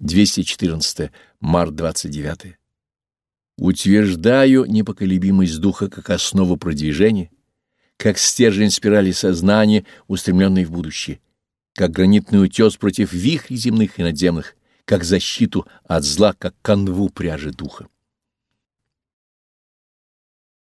214. Март 29. Утверждаю непоколебимость духа как основу продвижения, как стержень спирали сознания, устремленной в будущее, как гранитный утес против вихрей земных и надземных, как защиту от зла, как канву пряжи духа.